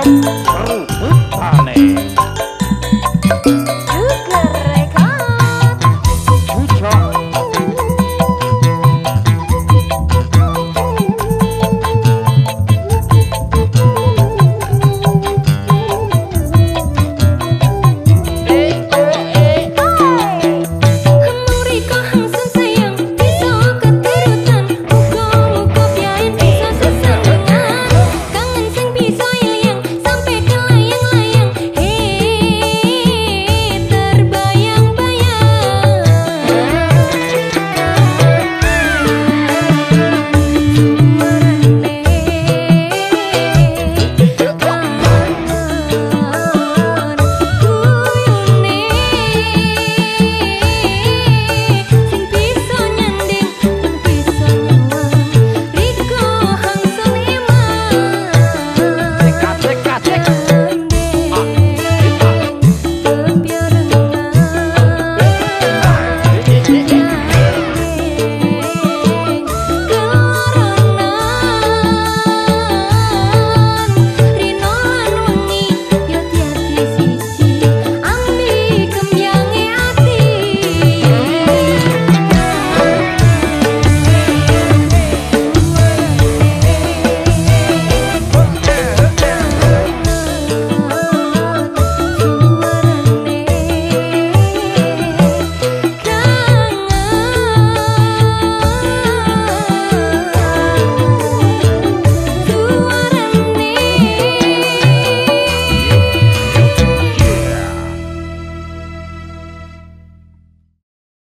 Tchau.